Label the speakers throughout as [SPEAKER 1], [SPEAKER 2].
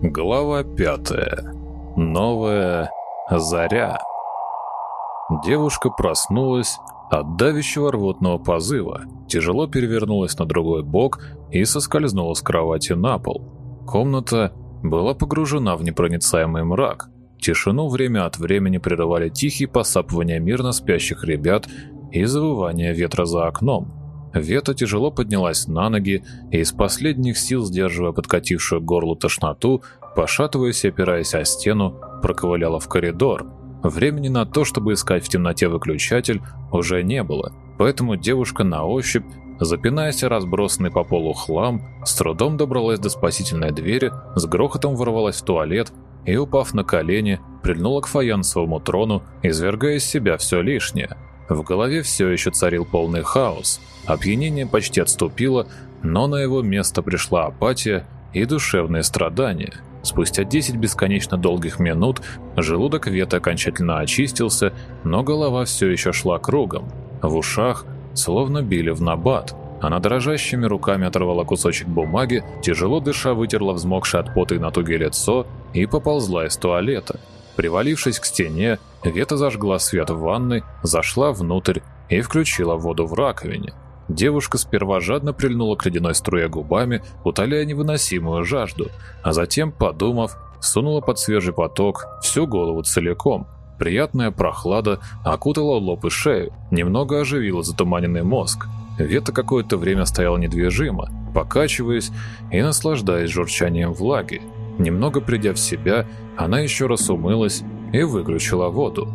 [SPEAKER 1] Глава пятая. Новая заря. Девушка проснулась от давящего рвотного позыва, тяжело перевернулась на другой бок и соскользнула с кровати на пол. Комната была погружена в непроницаемый мрак. Тишину время от времени прерывали тихие посапывания мирно спящих ребят и завывание ветра за окном. Вета тяжело поднялась на ноги и из последних сил, сдерживая подкатившую горлу тошноту, пошатываясь и опираясь о стену, проковыляла в коридор. Времени на то, чтобы искать в темноте выключатель, уже не было, поэтому девушка на ощупь, запинаясь разбросанный по полу хлам, с трудом добралась до спасительной двери, с грохотом ворвалась в туалет и, упав на колени, прильнула к фаянсовому трону, извергая из себя все лишнее. В голове все еще царил полный хаос – Опьянение почти отступило, но на его место пришла апатия и душевные страдания. Спустя 10 бесконечно долгих минут желудок Веты окончательно очистился, но голова все еще шла кругом. В ушах словно били в набат. Она дрожащими руками оторвала кусочек бумаги, тяжело дыша вытерла взмокшее от пота и натуги лицо и поползла из туалета. Привалившись к стене, Вета зажгла свет в ванной, зашла внутрь и включила воду в раковине. Девушка сперва жадно прильнула к ледяной струе губами, утоляя невыносимую жажду, а затем, подумав, сунула под свежий поток всю голову целиком. Приятная прохлада окутала лоб и шею, немного оживила затуманенный мозг. Вета какое-то время стояла недвижимо, покачиваясь и наслаждаясь журчанием влаги. Немного придя в себя, она еще раз умылась и выключила воду.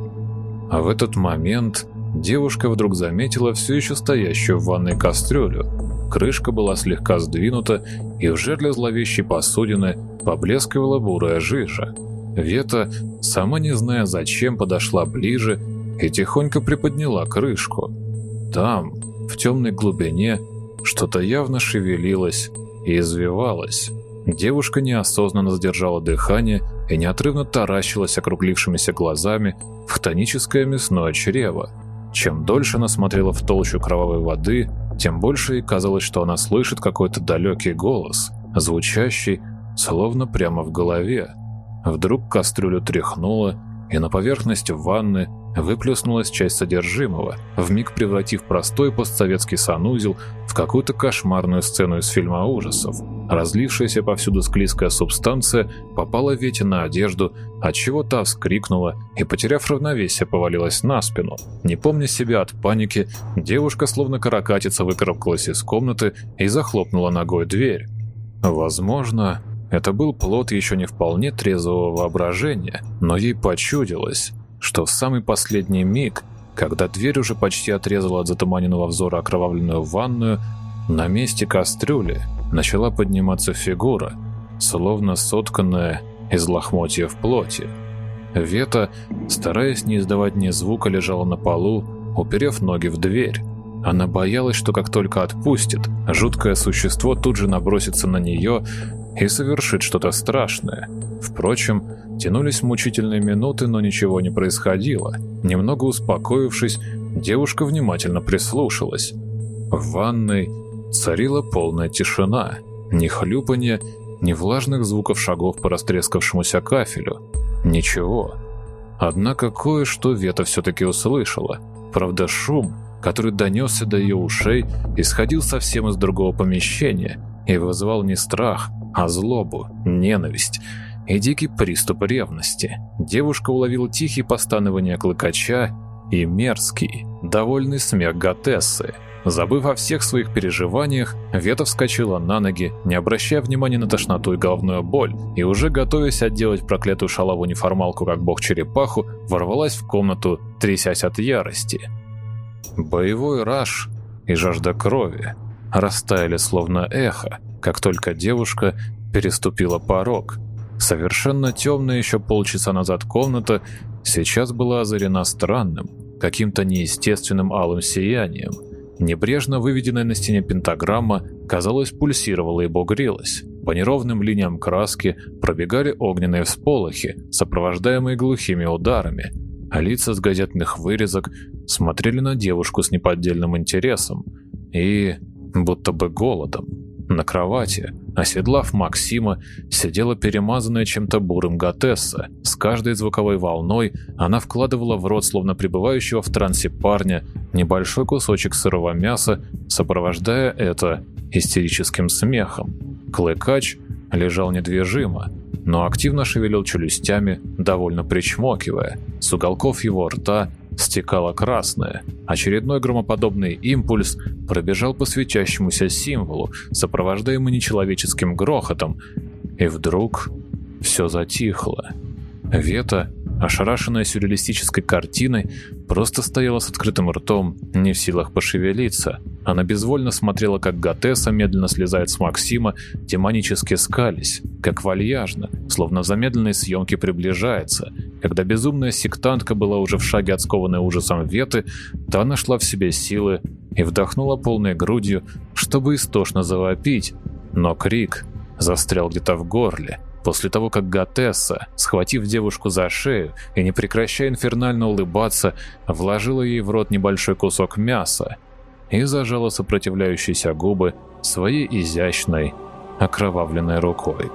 [SPEAKER 1] А в этот момент девушка вдруг заметила все еще стоящую в ванной кастрюлю. Крышка была слегка сдвинута, и в жерле зловещей посудины поблескивала бурая жижа. Вета, сама не зная зачем, подошла ближе и тихонько приподняла крышку. Там, в темной глубине, что-то явно шевелилось и извивалось. Девушка неосознанно задержала дыхание и неотрывно таращилась округлившимися глазами в хтоническое мясное чрево. Чем дольше она смотрела в толщу кровавой воды, тем больше ей казалось, что она слышит какой-то далекий голос, звучащий, словно прямо в голове. Вдруг кастрюлю тряхнуло, и на поверхность ванны выплеснулась часть содержимого, вмиг превратив простой постсоветский санузел в какую-то кошмарную сцену из фильма ужасов. Разлившаяся повсюду склизкая субстанция попала Вете на одежду, отчего та вскрикнула и, потеряв равновесие, повалилась на спину. Не помня себя от паники, девушка словно каракатица выкарабкалась из комнаты и захлопнула ногой дверь. Возможно, это был плод еще не вполне трезвого воображения, но ей почудилось, что в самый последний миг, когда дверь уже почти отрезала от затуманенного взора окровавленную ванную, на месте кастрюли начала подниматься фигура, словно сотканная из лохмотьев плоти. Вета, стараясь не издавать ни звука, лежала на полу, уперев ноги в дверь. Она боялась, что как только отпустит, жуткое существо тут же набросится на нее и совершит что-то страшное. Впрочем, тянулись мучительные минуты, но ничего не происходило. Немного успокоившись, девушка внимательно прислушалась. В ванной царила полная тишина, ни хлюпанья, ни влажных звуков шагов по растрескавшемуся кафелю. Ничего. Однако кое-что Вета все-таки услышала. Правда, шум, который донесся до ее ушей, исходил совсем из другого помещения и вызывал не страх, а злобу, ненависть и дикий приступ ревности. Девушка уловила тихие постановления клыкача и мерзкий, довольный смех Готессы. Забыв о всех своих переживаниях, Вета вскочила на ноги, не обращая внимания на тошноту и головную боль, и уже готовясь отделать проклятую шалаву-неформалку как бог-черепаху, ворвалась в комнату, трясясь от ярости. Боевой раж и жажда крови растаяли словно эхо, как только девушка переступила порог. Совершенно темная еще полчаса назад комната сейчас была озарена странным, каким-то неестественным алым сиянием – Небрежно выведенная на стене пентаграмма, казалось, пульсировала и бугрилась. По неровным линиям краски пробегали огненные всполохи, сопровождаемые глухими ударами, а лица с газетных вырезок смотрели на девушку с неподдельным интересом и будто бы голодом. На кровати, оседлав Максима, сидела перемазанная чем-то бурым Готесса. С каждой звуковой волной она вкладывала в рот, словно пребывающего в трансе парня, небольшой кусочек сырого мяса, сопровождая это истерическим смехом. Клыкач лежал недвижимо, но активно шевелил челюстями, довольно причмокивая. С уголков его рта стекало красное. Очередной громоподобный импульс пробежал по светящемуся символу, сопровождаемый нечеловеческим грохотом, и вдруг все затихло. Вета ошарашенная сюрреалистической картиной, просто стояла с открытым ртом, не в силах пошевелиться. Она безвольно смотрела, как Готесса медленно слезает с Максима, демонически скались, как вальяжно, словно в замедленной съемке приближается. Когда безумная сектантка была уже в шаге от скованной ужасом Веты, та нашла в себе силы и вдохнула полной грудью, чтобы истошно завопить. Но крик застрял где-то в горле, После того, как Гатесса, схватив девушку за шею и не прекращая инфернально улыбаться, вложила ей в рот небольшой кусок мяса и зажала сопротивляющиеся губы своей изящной, окровавленной рукой.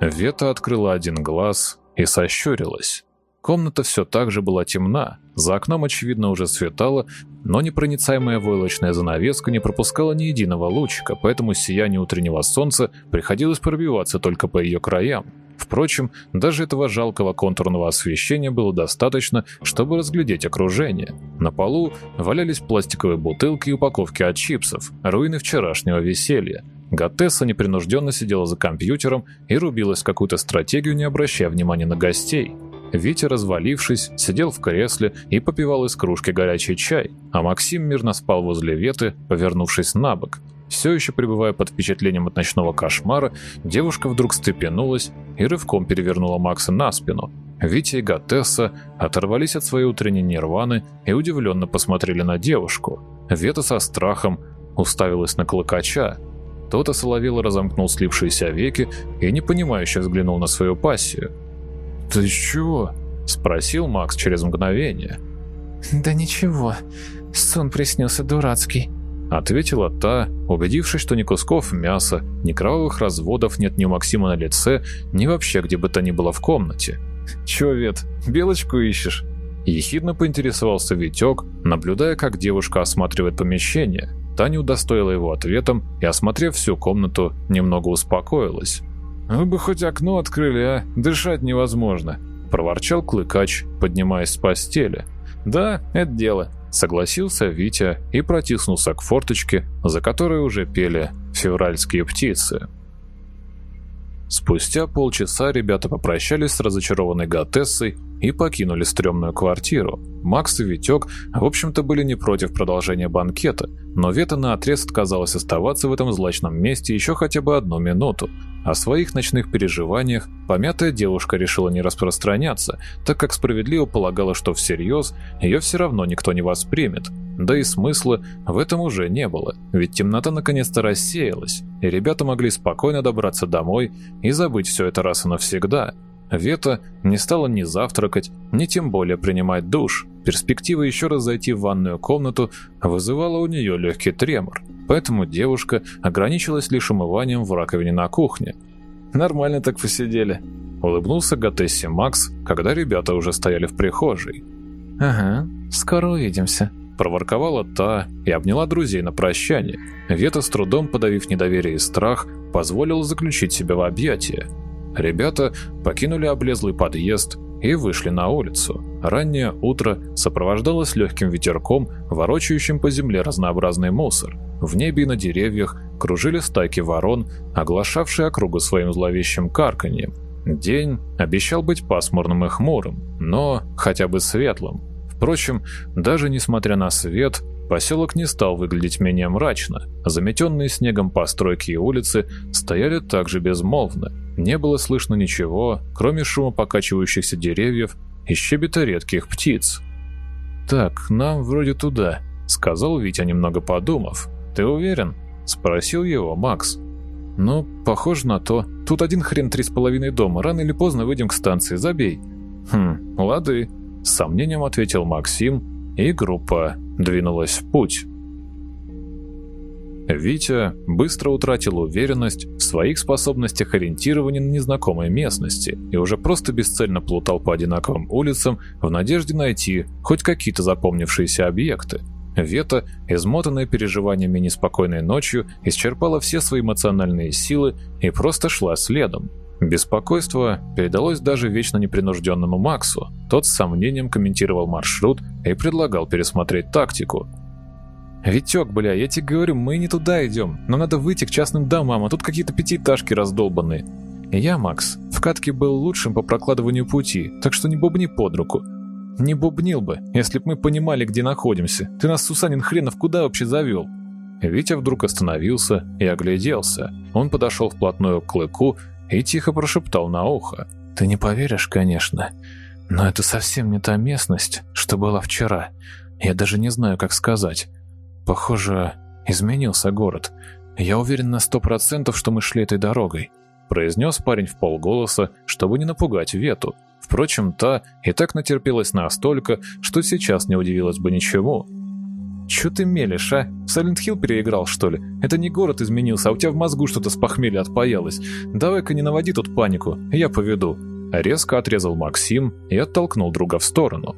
[SPEAKER 1] Вета открыла один глаз и сощурилась. Комната все так же была темна, за окном, очевидно, уже светало, но непроницаемая войлочная занавеска не пропускала ни единого лучика, поэтому сияние утреннего солнца приходилось пробиваться только по ее краям. Впрочем, даже этого жалкого контурного освещения было достаточно, чтобы разглядеть окружение. На полу валялись пластиковые бутылки и упаковки от чипсов, руины вчерашнего веселья. Гатесса непринужденно сидела за компьютером и рубилась в какую-то стратегию, не обращая внимания на гостей. Витя, развалившись, сидел в кресле и попивал из кружки горячий чай, а Максим мирно спал возле Веты, повернувшись на бок. Все еще пребывая под впечатлением от ночного кошмара, девушка вдруг степенулась и рывком перевернула Макса на спину. Витя и Гатесса оторвались от своей утренней нирваны и удивленно посмотрели на девушку. Вета со страхом уставилась на клыкача. Тот осоловело разомкнул слившиеся веки и непонимающе взглянул на свою пассию. «Ты чего?» — спросил Макс через мгновение.
[SPEAKER 2] «Да ничего, сон приснился дурацкий», —
[SPEAKER 1] ответила та, убедившись, что ни кусков мяса, ни кровавых разводов нет ни у Максима на лице, ни вообще где бы то ни было в комнате. «Чё, Вет, белочку ищешь?» Ехидно поинтересовался Витек, наблюдая, как девушка осматривает помещение. Таня удостоила его ответом и, осмотрев всю комнату, немного успокоилась.
[SPEAKER 3] «Вы бы хоть окно открыли, а? Дышать невозможно», —
[SPEAKER 1] проворчал Клыкач, поднимаясь с постели.
[SPEAKER 3] «Да, это дело», —
[SPEAKER 1] согласился Витя и протиснулся к форточке, за которой уже пели февральские птицы. Спустя полчаса ребята попрощались с разочарованной Готессой и покинули стрёмную квартиру. Макс и Витек, в общем-то, были не против продолжения банкета, но Вета наотрез отказалась оставаться в этом злачном месте еще хотя бы одну минуту. О своих ночных переживаниях помятая девушка решила не распространяться, так как справедливо полагала, что всерьез ее все равно никто не воспримет. Да и смысла в этом уже не было, ведь темнота наконец-то рассеялась, и ребята могли спокойно добраться домой и забыть все это раз и навсегда. Вета не стала ни завтракать, ни тем более принимать душ. Перспектива еще раз зайти в ванную комнату вызывала у нее легкий тремор, поэтому девушка ограничилась лишь умыванием в раковине на кухне.
[SPEAKER 3] «Нормально так посидели», —
[SPEAKER 1] улыбнулся Готесси Макс, когда ребята уже стояли в прихожей.
[SPEAKER 2] «Ага, скоро увидимся»,
[SPEAKER 1] проворковала та и обняла друзей на прощание. Вета, с трудом подавив недоверие и страх, позволила заключить себя в объятия. Ребята покинули облезлый подъезд и вышли на улицу. Раннее утро сопровождалось легким ветерком, ворочающим по земле разнообразный мусор. В небе и на деревьях кружили стайки ворон, оглашавшие округу своим зловещим карканьем. День обещал быть пасмурным и хмурым, но хотя бы светлым. Впрочем, даже несмотря на свет, поселок не стал выглядеть менее мрачно. Заметенные снегом постройки и улицы стояли также безмолвно. Не было слышно ничего, кроме шума покачивающихся деревьев и щебета редких птиц. «Так, нам вроде туда», — сказал Витя, немного подумав. «Ты уверен?» — спросил его Макс. «Ну, похоже на то. Тут один хрен три с половиной дома. Рано или поздно выйдем к станции. Забей». «Хм, лады», с сомнением ответил Максим, и группа двинулась в путь. Витя быстро утратил уверенность в своих способностях ориентирования на незнакомой местности и уже просто бесцельно плутал по одинаковым улицам в надежде найти хоть какие-то запомнившиеся объекты. Вета, измотанная переживаниями неспокойной ночью, исчерпала все свои эмоциональные силы и просто шла следом. Беспокойство передалось даже вечно непринужденному Максу. Тот с сомнением комментировал маршрут и предлагал пересмотреть тактику – «Витек, бля, я тебе говорю, мы не туда идем. Нам надо выйти к частным домам, а тут какие-то пятиэтажки раздолбанные. Я, Макс, в катке был лучшим по прокладыванию пути, так что не бубни под руку. Не бубнил бы, если б мы понимали, где находимся. Ты нас, Сусанин хренов, куда вообще завел?» Витя вдруг остановился и огляделся. Он подошел вплотную к клыку и тихо прошептал на ухо. «Ты не поверишь, конечно, но это совсем не та местность, что была вчера. Я даже не знаю, как сказать. Похоже, изменился город. Я уверен на сто процентов, что мы шли этой дорогой», произнес парень в полголоса, чтобы не напугать Вету. Впрочем, та и так натерпелась настолько, что сейчас не удивилась бы ничему. «Чё ты мелешь, а? Сайлент переиграл, что ли? Это не город изменился, а у тебя в мозгу что-то с похмелья отпаялось. Давай-ка не наводи тут панику, я поведу». Резко отрезал Максим и оттолкнул друга в сторону.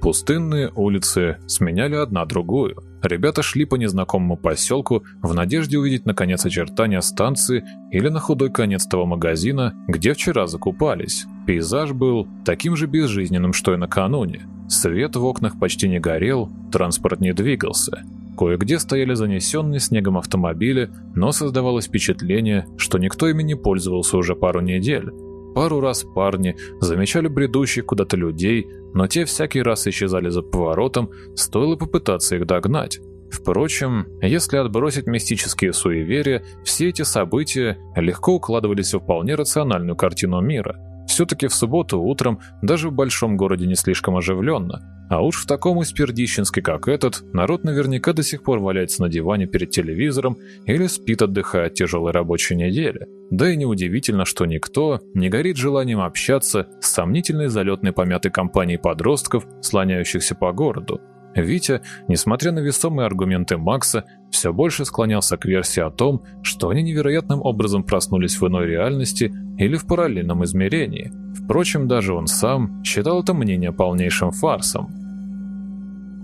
[SPEAKER 1] Пустынные улицы сменяли одна другую. Ребята шли по незнакомому поселку в надежде увидеть наконец очертания станции или на худой конец того магазина, где вчера закупались. Пейзаж был таким же безжизненным, что и накануне. Свет в окнах почти не горел, транспорт не двигался. Кое-где стояли занесенные снегом автомобили, но создавалось впечатление, что никто ими не пользовался уже пару недель. Пару раз парни замечали бредущих куда-то людей, но те всякий раз исчезали за поворотом, стоило попытаться их догнать. Впрочем, если отбросить мистические суеверия, все эти события легко укладывались в вполне рациональную картину мира. Все-таки в субботу утром даже в большом городе не слишком оживленно, а уж в таком испердищенске, как этот, народ наверняка до сих пор валяется на диване перед телевизором или спит, отдыхая от тяжелой рабочей недели. Да и неудивительно, что никто не горит желанием общаться с сомнительной залетной помятой компанией подростков, слоняющихся по городу. Витя, несмотря на весомые аргументы Макса, все больше склонялся к версии о том, что они невероятным образом проснулись в иной реальности или в параллельном измерении. Впрочем, даже он сам считал это мнение полнейшим фарсом.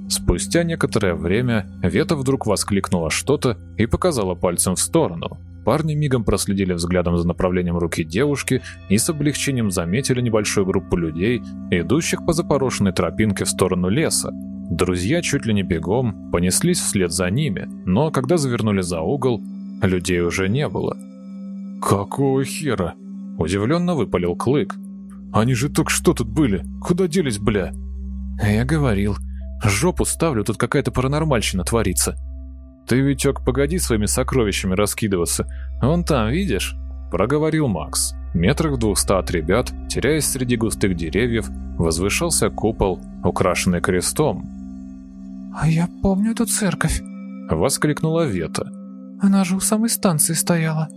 [SPEAKER 1] Спустя некоторое время Вета вдруг воскликнула что-то и показала пальцем в сторону. Парни мигом проследили взглядом за направлением руки девушки и с облегчением заметили небольшую группу людей, идущих по запорошенной тропинке в сторону леса. Друзья чуть ли не бегом понеслись вслед за ними, но когда завернули за угол, людей уже не было.
[SPEAKER 3] «Какого хера?»
[SPEAKER 1] – удивленно выпалил Клык.
[SPEAKER 3] «Они же только что тут были. Куда делись, бля?»
[SPEAKER 2] «Я говорил, жопу ставлю, тут какая-то паранормальщина творится».
[SPEAKER 1] «Ты, Витек, погоди своими сокровищами раскидываться. Вон там, видишь?» – проговорил Макс. Метрах в двухста от ребят, теряясь среди густых деревьев, возвышался купол, украшенный крестом.
[SPEAKER 2] «А я помню эту церковь», —
[SPEAKER 1] воскликнула Вета.
[SPEAKER 2] «Она же у самой станции стояла».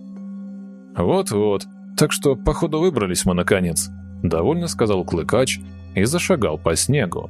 [SPEAKER 1] «Вот-вот, так что, походу, выбрались мы наконец», — довольно сказал Клыкач и зашагал по снегу.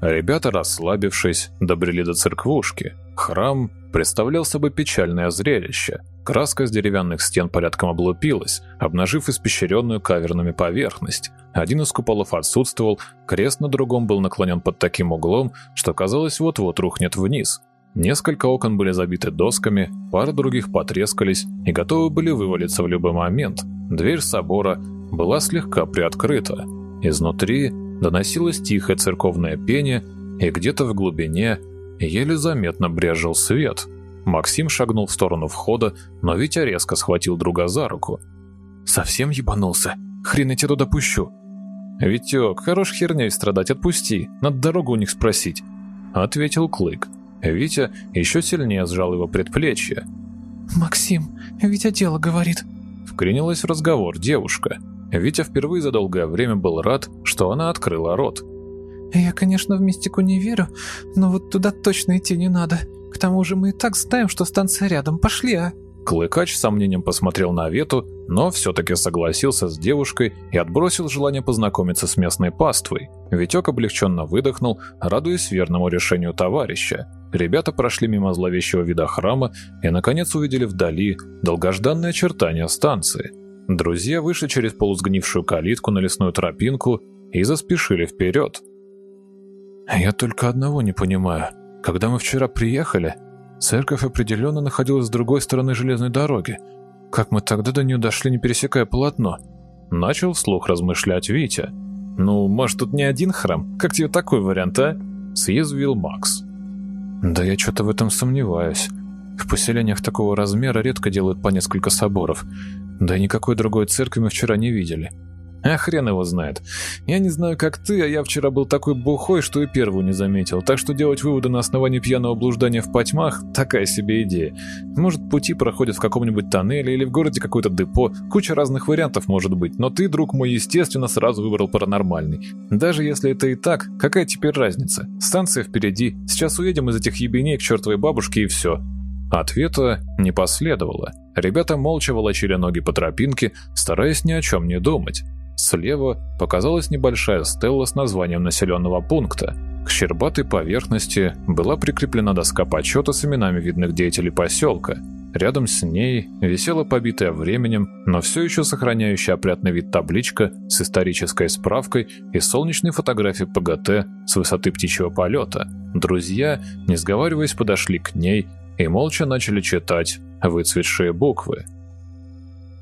[SPEAKER 1] Ребята, расслабившись, добрели до церквушки. Храм представлял собой печальное зрелище. Краска с деревянных стен порядком облупилась, обнажив испещренную каверными поверхность. Один из куполов отсутствовал, крест на другом был наклонен под таким углом, что казалось вот-вот рухнет вниз. Несколько окон были забиты досками, пара других потрескались и готовы были вывалиться в любой момент. Дверь собора была слегка приоткрыта. Изнутри доносилось тихое церковное пение, и где-то в глубине еле заметно брежил свет. Максим шагнул в сторону входа, но Витя резко схватил друга за руку.
[SPEAKER 2] «Совсем ебанулся? Хрен я тебя туда пущу!»
[SPEAKER 1] «Витек, хорош херней страдать, отпусти, надо дорогу у них спросить», — ответил Клык. Витя еще сильнее сжал его предплечье.
[SPEAKER 2] «Максим, Витя дело говорит», —
[SPEAKER 1] вклинилась в разговор девушка. Витя впервые за долгое время был рад, что она открыла рот.
[SPEAKER 2] «Я, конечно, в мистику не верю, но вот туда точно идти не надо. К тому же мы и так знаем, что станция рядом. Пошли, а?»
[SPEAKER 1] Клыкач с сомнением посмотрел на Вету, но все-таки согласился с девушкой и отбросил желание познакомиться с местной паствой. Витек облегченно выдохнул, радуясь верному решению товарища. Ребята прошли мимо зловещего вида храма и, наконец, увидели вдали долгожданные очертания станции. Друзья вышли через полусгнившую калитку на лесную тропинку и заспешили вперед.
[SPEAKER 2] «Я только одного не понимаю. Когда мы вчера приехали, церковь определенно находилась с другой стороны железной дороги. Как мы тогда до нее дошли, не пересекая полотно?»
[SPEAKER 1] Начал вслух размышлять Витя. «Ну, может, тут не один храм? Как тебе такой вариант, а?» Съязвил Макс.
[SPEAKER 2] «Да я что-то в этом сомневаюсь. В поселениях такого размера редко делают по несколько соборов. Да и никакой другой церкви мы вчера не видели.
[SPEAKER 1] А хрен его знает. Я не знаю, как ты, а я вчера был такой бухой, что и первую не заметил. Так что делать выводы на основании пьяного блуждания в потьмах – такая себе идея. Может, пути проходят в каком-нибудь тоннеле или в городе какое-то депо. Куча разных вариантов может быть. Но ты, друг мой, естественно, сразу выбрал паранормальный. Даже если это и так, какая теперь разница? Станция впереди. Сейчас уедем из этих ебеней к чертовой бабушке и все. Ответа не последовало. Ребята молча волочили ноги по тропинке, стараясь ни о чем не думать. Слева показалась небольшая стелла с названием населенного пункта. К щербатой поверхности была прикреплена доска почета с именами видных деятелей поселка. Рядом с ней висела побитая временем, но все еще сохраняющая опрятный вид табличка с исторической справкой и солнечной фотографией ПГТ с высоты птичьего полета. Друзья, не сговариваясь, подошли к ней и молча начали читать выцветшие буквы.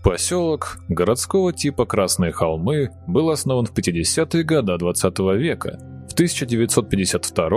[SPEAKER 1] Поселок городского типа Красные холмы был основан в 50-е годы 20 -го века. В 1952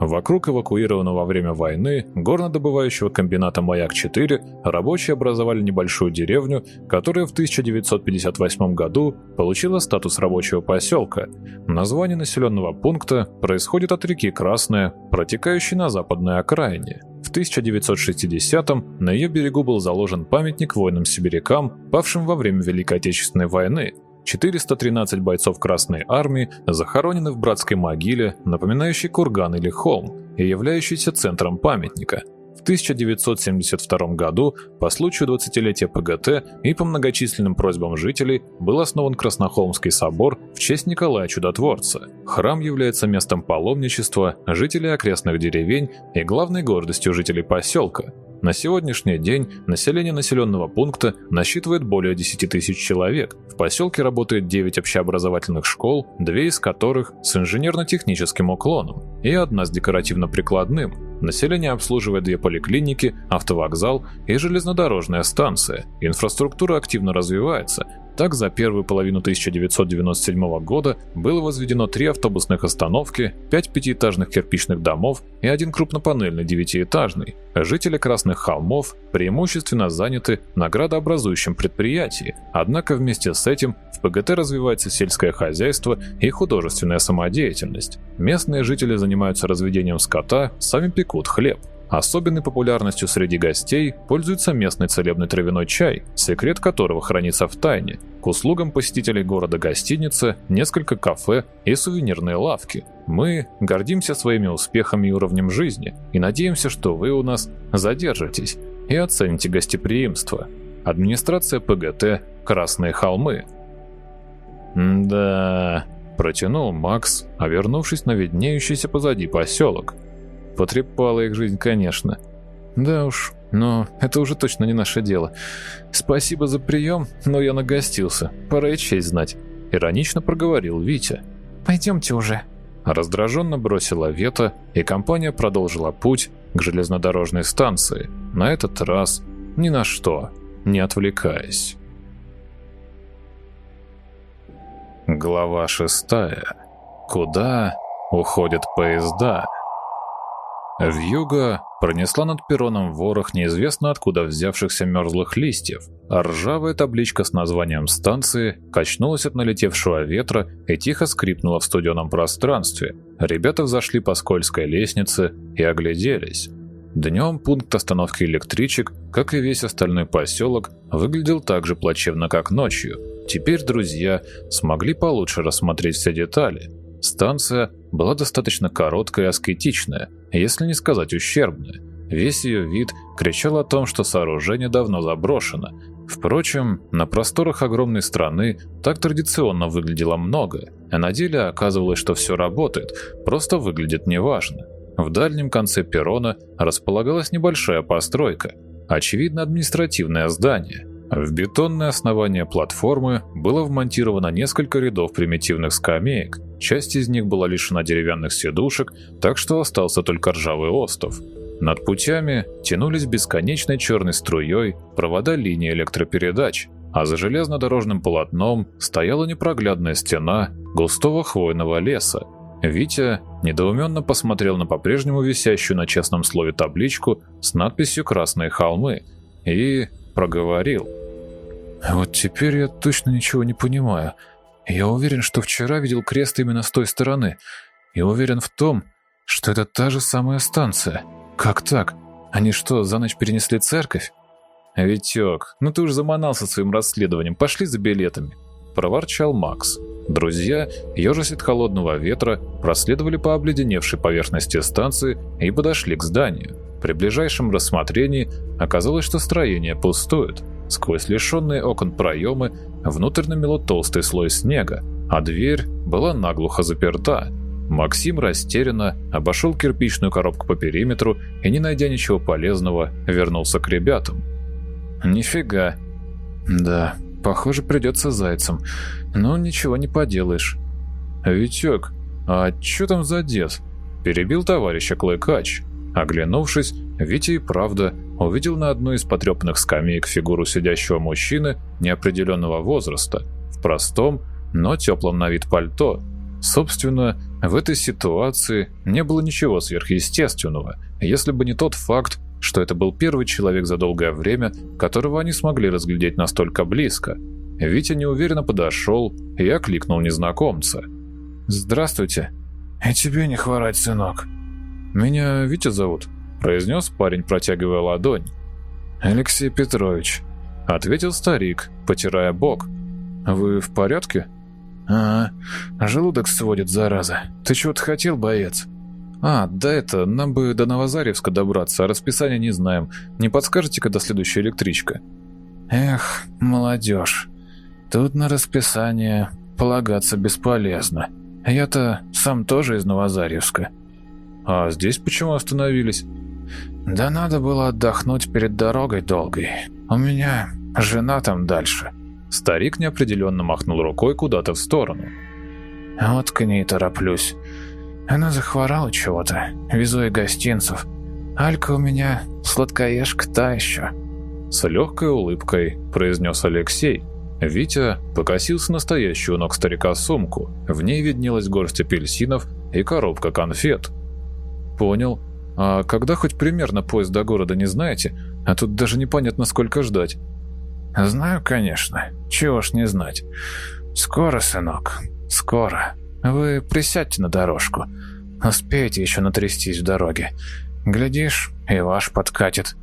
[SPEAKER 1] вокруг эвакуированного во время войны горнодобывающего комбината «Маяк-4» рабочие образовали небольшую деревню, которая в 1958 году получила статус рабочего поселка. Название населенного пункта происходит от реки Красная, протекающей на западной окраине. В 1960-м на ее берегу был заложен памятник воинам-сибирякам, павшим во время Великой Отечественной войны. 413 бойцов Красной Армии захоронены в братской могиле, напоминающей курган или холм, и являющейся центром памятника – в 1972 году по случаю 20-летия ПГТ и по многочисленным просьбам жителей был основан Краснохолмский собор в честь Николая Чудотворца. Храм является местом паломничества жителей окрестных деревень и главной гордостью жителей поселка. На сегодняшний день население населенного пункта насчитывает более 10 тысяч человек. В поселке работает 9 общеобразовательных школ, две из которых с инженерно-техническим уклоном и одна с декоративно-прикладным. Население обслуживает две поликлиники, автовокзал и железнодорожная станция. Инфраструктура активно развивается. Так, за первую половину 1997 года было возведено три автобусных остановки, пять пятиэтажных кирпичных домов и один крупнопанельный девятиэтажный. Жители Красных холмов преимущественно заняты на градообразующем предприятии, однако вместе с этим в ПГТ развивается сельское хозяйство и художественная самодеятельность. Местные жители занимаются разведением скота, сами пекут хлеб. Особенной популярностью среди гостей пользуется местный целебный травяной чай, секрет которого хранится в тайне. К услугам посетителей города гостиница, несколько кафе и сувенирные лавки. Мы гордимся своими успехами и уровнем жизни и надеемся, что вы у нас задержитесь и оцените гостеприимство. Администрация ПГТ «Красные холмы». «Да...» – протянул Макс, а вернувшись на виднеющийся позади поселок – Потрепала их жизнь, конечно. Да уж, но это уже точно не наше дело. Спасибо за прием, но я нагостился. Пора и честь знать. Иронично проговорил Витя.
[SPEAKER 4] Пойдемте уже.
[SPEAKER 1] Раздраженно бросила Вета, и компания продолжила путь к железнодорожной станции. На этот раз ни на что, не отвлекаясь. Глава шестая. Куда уходят поезда? Вьюга пронесла над перроном ворох неизвестно откуда взявшихся мерзлых листьев, а ржавая табличка с названием станции качнулась от налетевшего ветра и тихо скрипнула в студеном пространстве. Ребята взошли по скользкой лестнице и огляделись. Днем пункт остановки электричек, как и весь остальной поселок, выглядел так же плачевно, как ночью. Теперь друзья смогли получше рассмотреть все детали. Станция была достаточно короткая и аскетичная, если не сказать ущербная. Весь ее вид кричал о том, что сооружение давно заброшено. Впрочем, на просторах огромной страны так традиционно выглядело много, а на деле оказывалось, что все работает, просто выглядит неважно. В дальнем конце перрона располагалась небольшая постройка, очевидно административное здание. В бетонное основание платформы было вмонтировано несколько рядов примитивных скамеек, часть из них была лишена деревянных сидушек, так что остался только ржавый остов. Над путями тянулись бесконечной черной струей провода линии электропередач, а за железнодорожным полотном стояла непроглядная стена густого хвойного леса, Витя недоуменно посмотрел на по-прежнему висящую на честном слове табличку с надписью «Красные холмы» и проговорил.
[SPEAKER 2] «Вот теперь я точно ничего не понимаю. Я уверен, что вчера видел крест именно с той стороны. И уверен в том, что это та же самая станция. Как так? Они что, за ночь перенесли церковь?»
[SPEAKER 1] «Витек, ну ты уж заманался своим расследованием. Пошли за билетами», – проворчал Макс. Друзья, ежась от холодного ветра, проследовали по обледеневшей поверхности станции и подошли к зданию. При ближайшем рассмотрении оказалось, что строение пустует. Сквозь лишенные окон проемы внутрь намело толстый слой снега, а дверь была наглухо заперта. Максим растерянно обошел кирпичную коробку по периметру и, не найдя ничего полезного, вернулся к ребятам.
[SPEAKER 2] «Нифига. Да, Похоже, придется зайцем. Но ничего не поделаешь.
[SPEAKER 1] «Витек, а что там за дед?» Перебил товарища Клыкач. Оглянувшись, Витя и правда увидел на одной из потрепанных скамеек фигуру сидящего мужчины неопределенного возраста в простом, но теплом на вид пальто. Собственно, в этой ситуации не было ничего сверхъестественного, если бы не тот факт, что это был первый человек за долгое время, которого они смогли разглядеть настолько близко. Витя неуверенно подошел и окликнул незнакомца.
[SPEAKER 2] «Здравствуйте. И тебе не хворать, сынок».
[SPEAKER 1] «Меня Витя зовут», — произнес парень, протягивая ладонь.
[SPEAKER 2] «Алексей Петрович», —
[SPEAKER 1] ответил старик, потирая бок. «Вы в порядке?»
[SPEAKER 2] «А, желудок сводит, зараза. Ты чего-то хотел, боец?»
[SPEAKER 1] «А, да это, нам бы до Новозаревска добраться, а расписание не знаем. Не подскажете, когда следующая электричка?»
[SPEAKER 2] «Эх, молодежь. Тут на расписание полагаться бесполезно. Я-то сам тоже из Новозаревска».
[SPEAKER 1] «А здесь почему остановились?»
[SPEAKER 2] «Да надо было отдохнуть перед дорогой долгой. У меня жена там дальше».
[SPEAKER 1] Старик неопределенно махнул рукой куда-то в сторону.
[SPEAKER 2] «Вот к ней тороплюсь. Она захворала чего-то. Везу ей гостинцев. Алька у меня сладкоежка та еще».
[SPEAKER 1] С легкой улыбкой произнес Алексей. Витя покосился настоящую ног старика сумку. В ней виднелась горсть апельсинов и коробка конфет. «Понял. А когда хоть примерно поезд до города не знаете? А тут даже непонятно, сколько ждать».
[SPEAKER 2] «Знаю, конечно. Чего ж не знать. Скоро, сынок, скоро». Вы присядьте на дорожку. Успеете еще натрястись в дороге. Глядишь, и ваш подкатит».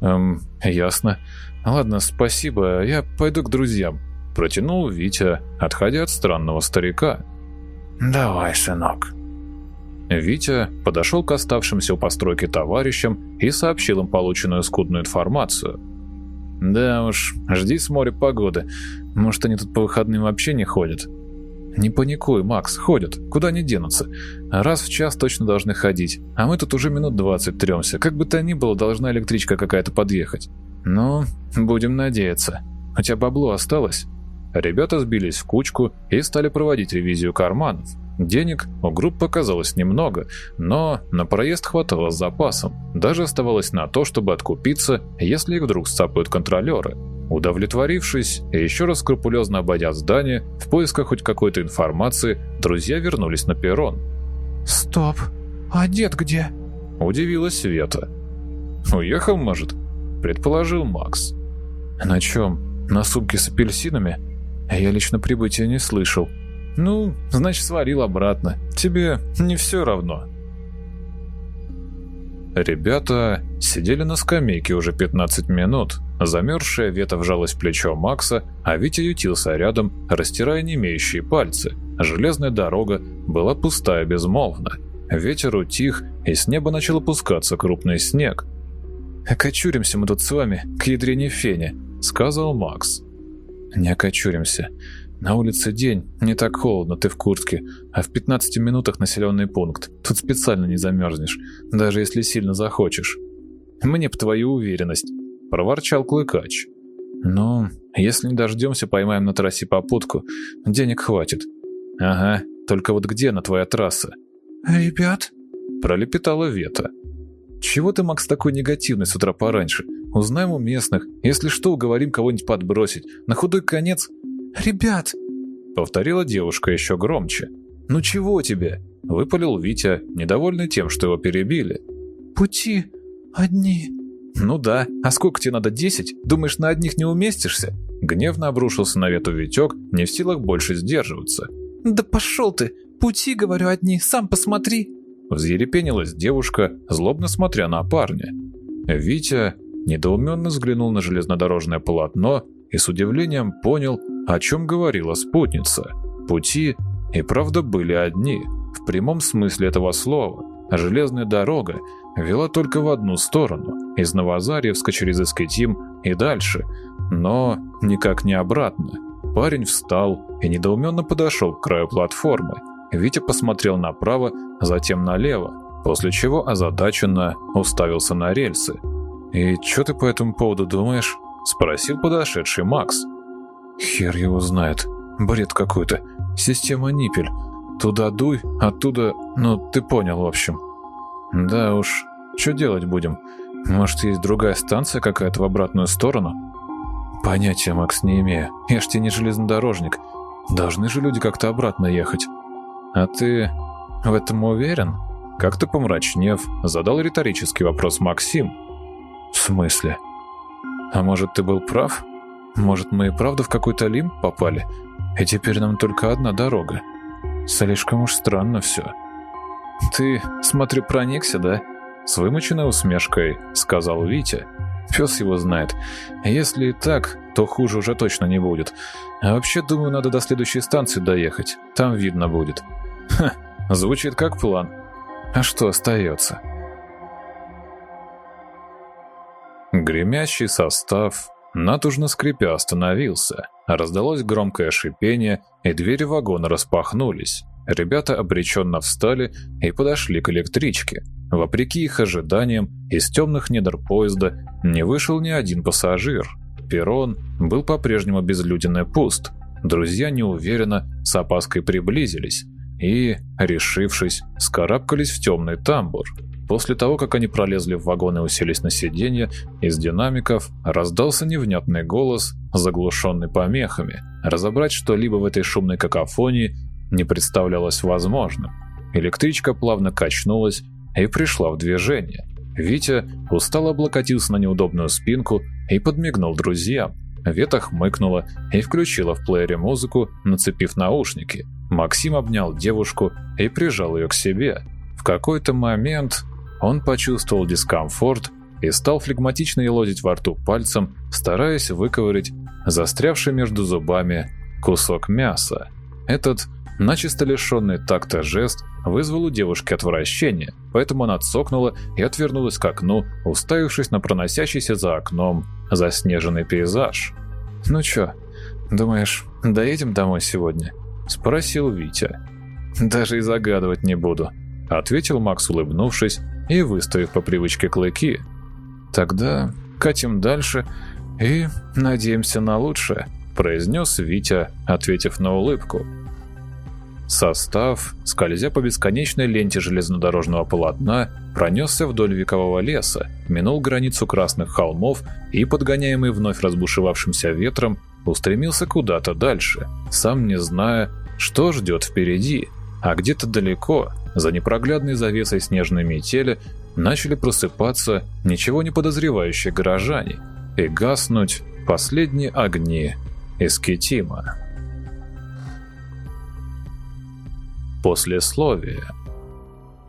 [SPEAKER 1] «Эм, ясно. Ладно, спасибо, я пойду к друзьям», — протянул Витя, отходя от странного старика.
[SPEAKER 2] «Давай, сынок».
[SPEAKER 1] Витя подошел к оставшимся у постройки товарищам и сообщил им полученную скудную информацию. «Да уж, жди с моря погоды. Может, они тут по выходным вообще не ходят. «Не паникуй, Макс, ходят, куда они денутся. Раз в час точно должны ходить, а мы тут уже минут двадцать тремся, как бы то ни было, должна электричка какая-то подъехать. Ну, будем надеяться. У тебя бабло осталось?» Ребята сбились в кучку и стали проводить ревизию карманов. Денег у группы оказалось немного, но на проезд хватало с запасом. Даже оставалось на то, чтобы откупиться, если их вдруг сцапают контролеры. Удовлетворившись и еще раз скрупулезно обойдя здание, в поисках хоть какой-то информации, друзья вернулись на перрон.
[SPEAKER 4] «Стоп, а дед где?»
[SPEAKER 1] – удивилась Света. «Уехал, может?» – предположил Макс.
[SPEAKER 2] «На чем? На сумке с апельсинами? Я лично прибытия не слышал».
[SPEAKER 1] «Ну, значит, сварил обратно. Тебе не все равно». Ребята сидели на скамейке уже 15 минут. Замерзшая Вета вжалась в плечо Макса, а Витя ютился рядом, растирая немеющие пальцы. Железная дорога была пустая безмолвна. Ветер утих, и с неба начал опускаться крупный снег.
[SPEAKER 2] «Окочуримся мы тут с вами, к ядрене фене», — сказал Макс. «Не окочуримся. На улице день, не так холодно, ты в куртке, а в 15 минутах населенный пункт. Тут специально не замерзнешь, даже если сильно захочешь. Мне б твою уверенность, проворчал Клыкач. Ну, если не дождемся, поймаем на трассе попутку. Денег хватит. Ага, только вот где на твоя трасса?
[SPEAKER 4] Ребят,
[SPEAKER 2] пролепетала Вета. Чего ты, Макс, такой негативный с утра пораньше? Узнаем у местных. Если что, уговорим кого-нибудь подбросить. На худой конец
[SPEAKER 4] «Ребят!»
[SPEAKER 2] — повторила девушка еще громче. «Ну чего тебе?» — выпалил Витя, недовольный тем, что его перебили.
[SPEAKER 4] «Пути одни».
[SPEAKER 2] «Ну да, а сколько тебе надо, десять? Думаешь, на одних не уместишься?» Гневно обрушился на вету Витек, не в силах больше сдерживаться.
[SPEAKER 4] «Да пошел ты! Пути, говорю, одни, сам посмотри!»
[SPEAKER 2] Взъерепенилась девушка, злобно смотря на парня. Витя недоуменно взглянул на железнодорожное полотно и с удивлением понял, о чем говорила спутница. Пути и правда были одни, в прямом смысле этого слова. Железная дорога вела только в одну сторону, из Новозарьевска через Искитим и дальше, но никак не обратно. Парень встал и недоуменно подошел к краю платформы. Витя посмотрел направо, затем налево, после чего озадаченно уставился на рельсы. «И что ты по этому поводу думаешь?» — спросил подошедший Макс. Хер его знает. Бред какой-то. Система Ниппель. Туда дуй, оттуда... Ну, ты понял, в общем. Да уж, что делать будем? Может, есть другая станция какая-то в обратную сторону? Понятия, Макс, не имею. Я ж тебе не железнодорожник. Должны же люди как-то обратно ехать. А ты в этом уверен? Как-то помрачнев, задал риторический вопрос Максим. В смысле? А может, ты был прав? Может, мы и правда в какой-то лимб попали? И теперь нам только одна дорога. Слишком уж странно все. Ты, смотрю, проникся, да? С вымученной усмешкой сказал Витя. Пес его знает. Если и так, то хуже уже точно не будет. А вообще, думаю, надо до следующей станции доехать. Там видно будет. Ха, звучит как план. А что остается? Гремящий состав натужно скрипя остановился. Раздалось громкое шипение, и двери вагона распахнулись. Ребята обреченно встали и подошли к электричке. Вопреки их ожиданиям, из темных недр поезда не вышел ни один пассажир. Перрон был по-прежнему безлюден и пуст. Друзья неуверенно, с опаской приблизились и, решившись, скарабкались в темный тамбур. После того, как они пролезли в вагон и уселись на сиденье, из динамиков раздался невнятный голос, заглушенный помехами. Разобрать что-либо в этой шумной какофонии не представлялось возможным. Электричка плавно качнулась и пришла в движение. Витя устало облокотился на неудобную спинку и подмигнул друзьям. Вета хмыкнула и включила в плеере музыку, нацепив наушники. Максим обнял девушку и прижал ее к себе. В какой-то момент он почувствовал дискомфорт и стал флегматично елозить во рту пальцем, стараясь выковырять застрявший между зубами кусок мяса. Этот, начисто лишенный такта жест, вызвал у девушки отвращение, поэтому она цокнула и отвернулась к окну, уставившись на проносящийся за окном заснеженный пейзаж. «Ну чё, думаешь, доедем домой сегодня?» — спросил Витя. «Даже и загадывать не буду», — ответил Макс, улыбнувшись, и выставив по привычке клыки. «Тогда катим дальше и надеемся на лучшее», произнес Витя, ответив на улыбку. Состав, скользя по бесконечной ленте железнодорожного полотна, пронесся вдоль векового леса, минул границу красных холмов и, подгоняемый вновь разбушевавшимся ветром, устремился куда-то дальше, сам не зная, что ждет впереди, а где-то далеко, за непроглядной завесой снежной метели начали просыпаться ничего не подозревающие горожане и гаснуть последние огни Эскетима. Послесловие.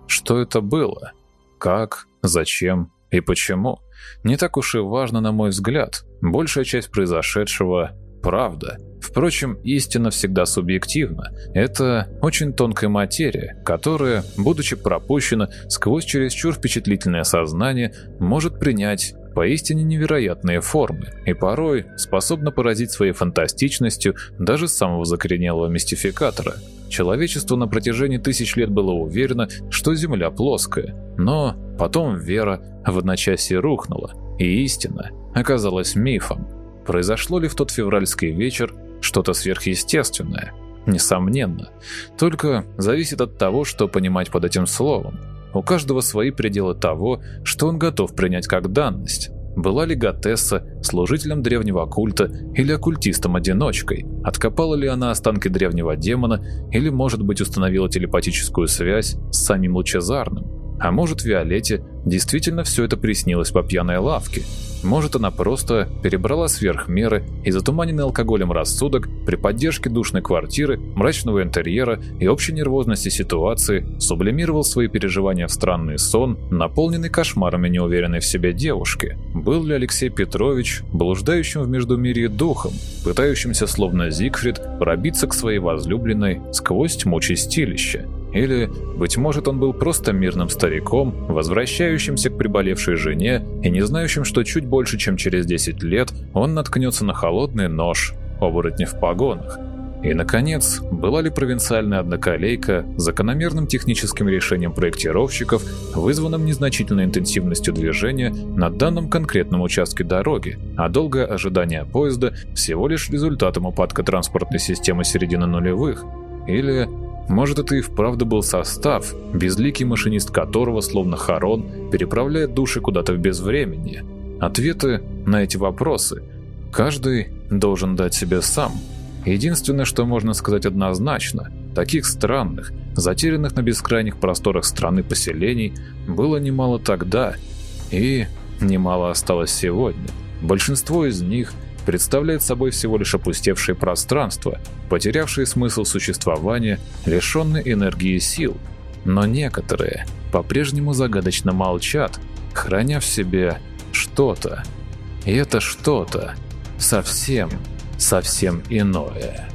[SPEAKER 2] Что это было? Как? Зачем? И почему? Не так уж и важно, на мой взгляд. Большая часть произошедшего – правда – Впрочем, истина всегда субъективна. Это очень тонкая материя, которая, будучи пропущена сквозь чересчур впечатлительное сознание, может принять
[SPEAKER 1] поистине невероятные формы и порой способна поразить своей фантастичностью даже самого закоренелого мистификатора. Человечество на протяжении тысяч лет было уверено, что Земля плоская, но потом вера в одночасье рухнула, и истина оказалась мифом. Произошло ли в тот февральский вечер что-то сверхъестественное? Несомненно. Только зависит от того, что понимать под этим словом. У каждого свои пределы того, что он готов принять как данность. Была ли Гатесса служителем древнего оккульта или оккультистом-одиночкой? Откопала ли она останки древнего демона или, может быть, установила телепатическую связь с самим Лучезарным? А может, Виолетте действительно все это приснилось по пьяной лавке? Может, она просто перебрала сверх меры и затуманенный алкоголем рассудок при поддержке душной квартиры, мрачного интерьера и общей нервозности ситуации сублимировал свои переживания в странный сон, наполненный кошмарами неуверенной в себе девушки. Был ли Алексей Петрович блуждающим в междумирье духом, пытающимся словно Зигфрид пробиться к своей возлюбленной сквозь тьму чистилища? Или, быть может, он был просто мирным стариком, возвращающимся к приболевшей жене и не знающим, что чуть больше, чем через 10 лет, он наткнется на холодный нож, оборотни в погонах. И, наконец, была ли провинциальная одноколейка закономерным техническим решением проектировщиков, вызванным незначительной интенсивностью движения на данном конкретном участке дороги, а долгое ожидание поезда всего лишь результатом упадка транспортной системы середины нулевых? Или может, это и вправду был состав, безликий машинист которого, словно Харон, переправляет души куда-то в безвременье. Ответы на эти вопросы каждый должен дать себе сам. Единственное, что можно сказать однозначно, таких странных, затерянных на бескрайних просторах страны поселений было немало тогда, и немало осталось сегодня. Большинство из них – представляет собой всего лишь опустевшее пространство, потерявшее смысл существования, лишенные энергии и сил. Но некоторые по-прежнему загадочно молчат, храня в себе что-то. И это что-то совсем, совсем иное.